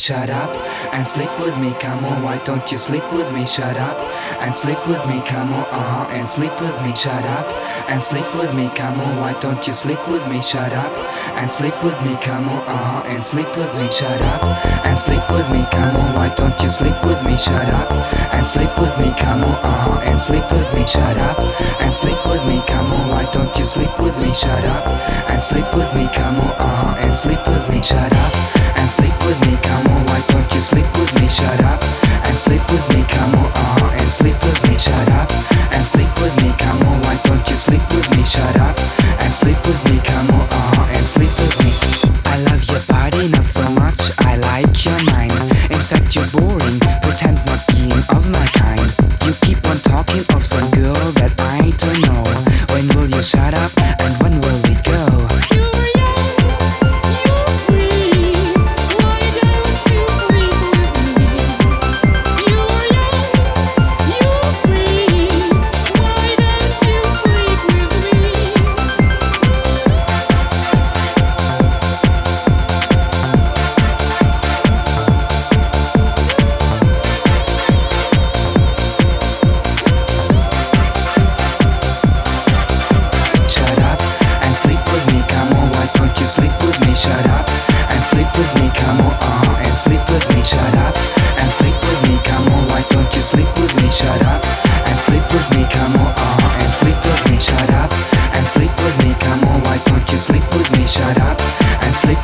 Shut up and sleep with me, come on. Why don't you sleep with me? Shut up and sleep with me, come on. Uh huh. And sleep with me. Shut up and sleep with me, come on. Why don't you sleep with me? Shut up and sleep with me, come on. Uh huh. And sleep with me. Shut up and sleep with me, come on. Why don't you sleep with me? Shut up and sleep with me, come on. Uh huh. And sleep with me. Shut up and sleep with me, come on. Why don't you sleep with me? Sleep with me, come on. Uh huh. And sleep with me. Shut up and sleep with me, come on. Why don't you sleep with me? Shut up and sleep with me, come on. Uh huh. And sleep with me. Shut up and sleep with me, come on. Why don't you sleep with me? Shut up and sleep with me, come on.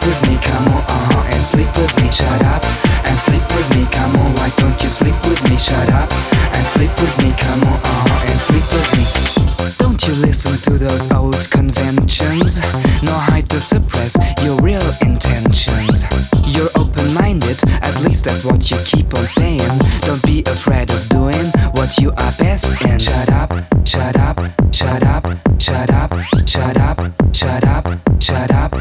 With me, come on. Uh huh. And sleep with me. Shut up and sleep with me, come on. Why don't you sleep with me? Shut up and sleep with me, come on. Uh huh. And sleep with me. Don't you listen to those old conventions? Nor hide to suppress your real intentions. You're open minded, at least that's what you keep on saying. Don't be afraid of doing what you are best in. Shut up, shut up, shut up, shut up, shut up, shut up, shut up, shut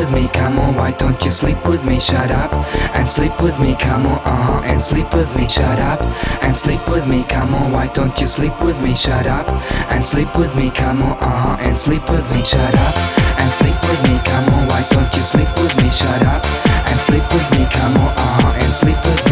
with me, come on. Why don't you sleep with me? Shut up and sleep with me, come on. Uh huh. And sleep with me. Shut up and sleep with me, come on. Why don't you sleep with me? Shut up and sleep with me, come on. Uh huh. And sleep with me. Shut up and sleep with me, come on. Why don't you sleep with me? Shut up and sleep with me, come on. Uh huh. And sleep with me.